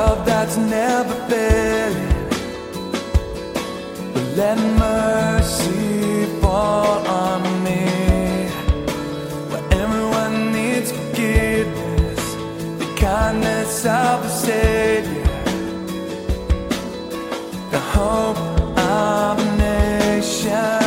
love that's never failing. But let mercy fall on me. Where everyone needs forgiveness, the kindness of the Savior, the hope of a nation.